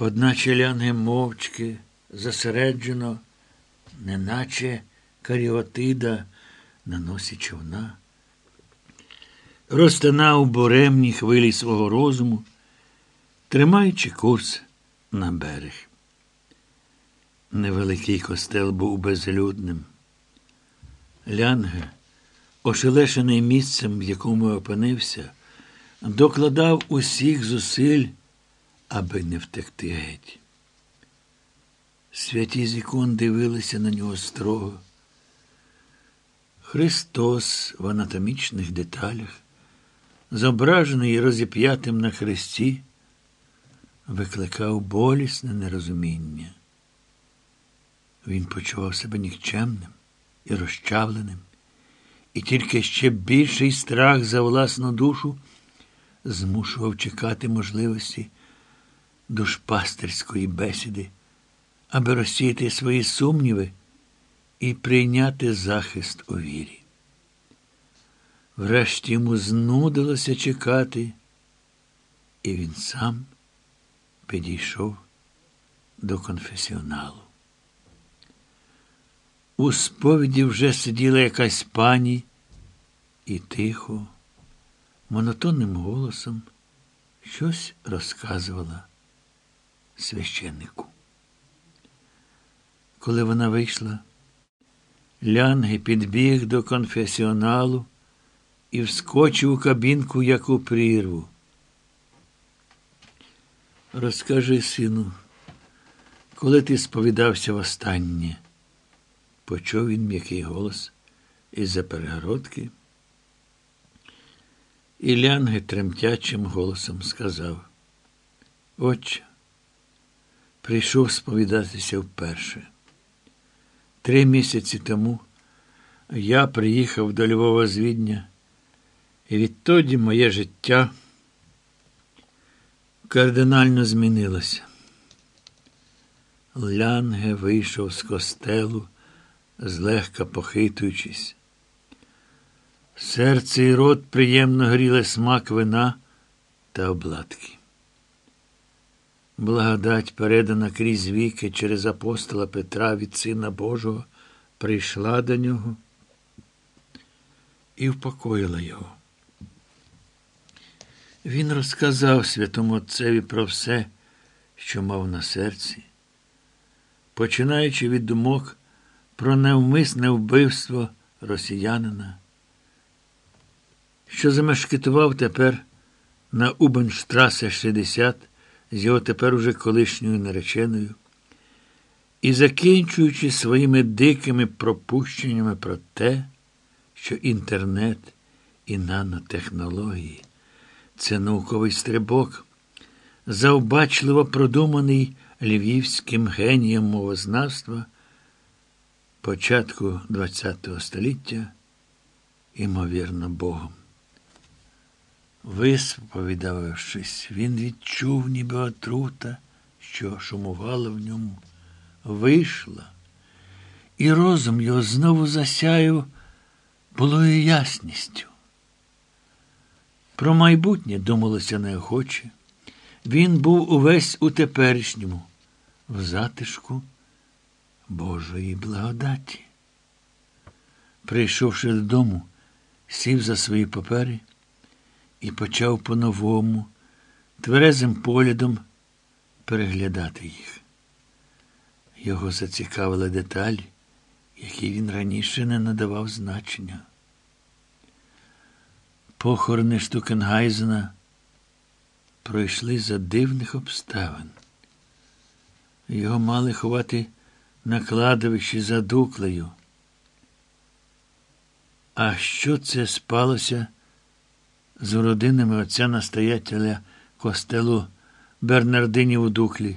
Одначе лянги мовчки, засереджено, неначе каріотида на носі човна, розтина у буремній хвилі свого розуму, тримаючи курс на берег. Невеликий костел був безлюдним. Лянге, ошелешений місцем, в якому опинився, докладав усіх зусиль, аби не втекти геть. Святі з ікон дивилися на нього строго. Христос в анатомічних деталях, зображений розіп'ятим на хресті, викликав болісне нерозуміння. Він почував себе нікчемним і розчавленим, і тільки ще більший страх за власну душу змушував чекати можливості душпастерської бесіди, аби розсіяти свої сумніви і прийняти захист у вірі. Врешті йому знудилося чекати, і він сам підійшов до конфесіоналу. У сповіді вже сиділа якась пані і тихо, монотонним голосом щось розказувала священнику. Коли вона вийшла, Лянги підбіг до конфесіоналу і вскочив у кабінку, як у прірву. Розкажи, сину, коли ти сповідався востаннє, почув він м'який голос із-за перегородки. І Лянги тремтячим голосом сказав: Отче, прийшов сповідатися вперше. Три місяці тому я приїхав до Львова з Відня, і відтоді моє життя кардинально змінилося. Лянге вийшов з костелу, злегка похитуючись. Серце і рот приємно гріли смак вина та обладки. Благодать, передана крізь віки через апостола Петра від Сина Божого, прийшла до нього і впокоїла його. Він розказав святому Отцеві про все, що мав на серці, починаючи від думок про невмисне вбивство росіянина, що замешкетував тепер на Убенштрасе 60 з його тепер уже колишньою нареченою, і закінчуючи своїми дикими пропущеннями про те, що інтернет і нанотехнології це науковий стрибок, завбачливо продуманий львівським генієм мовознавства початку ХХ століття, імовірно, Богом. Висповідавшись, він відчув, ніби отрута, що шумувала в ньому, вийшла, і розум його знову засяяв булою ясністю. Про майбутнє думалося неохоче. Він був увесь у теперішньому, в затишку Божої благодаті. Прийшовши додому, сів за свої папери і почав по-новому, тверезим поглядом переглядати їх. Його зацікавили деталі, які він раніше не надавав значення. Похорони Штукенгайзена пройшли за дивних обставин. Його мали ховати на кладовищі за дуклею. А що це спалося? З родинами отця настоятеля костелу Бернардинів у Дуклі.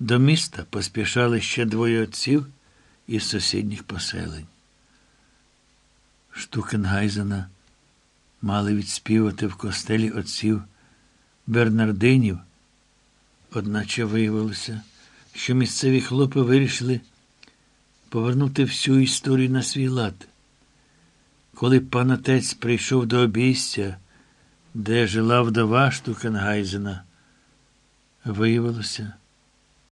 До міста поспішали ще двоє отців із сусідніх поселень. Штукенгайзена мали відспівати в костелі отців Бернардинів, одначе виявилося, що місцеві хлопи вирішили повернути всю історію на свій лад. Коли пан отець прийшов до обійстя, де жила вдова Штукенгайзена, Виявилося,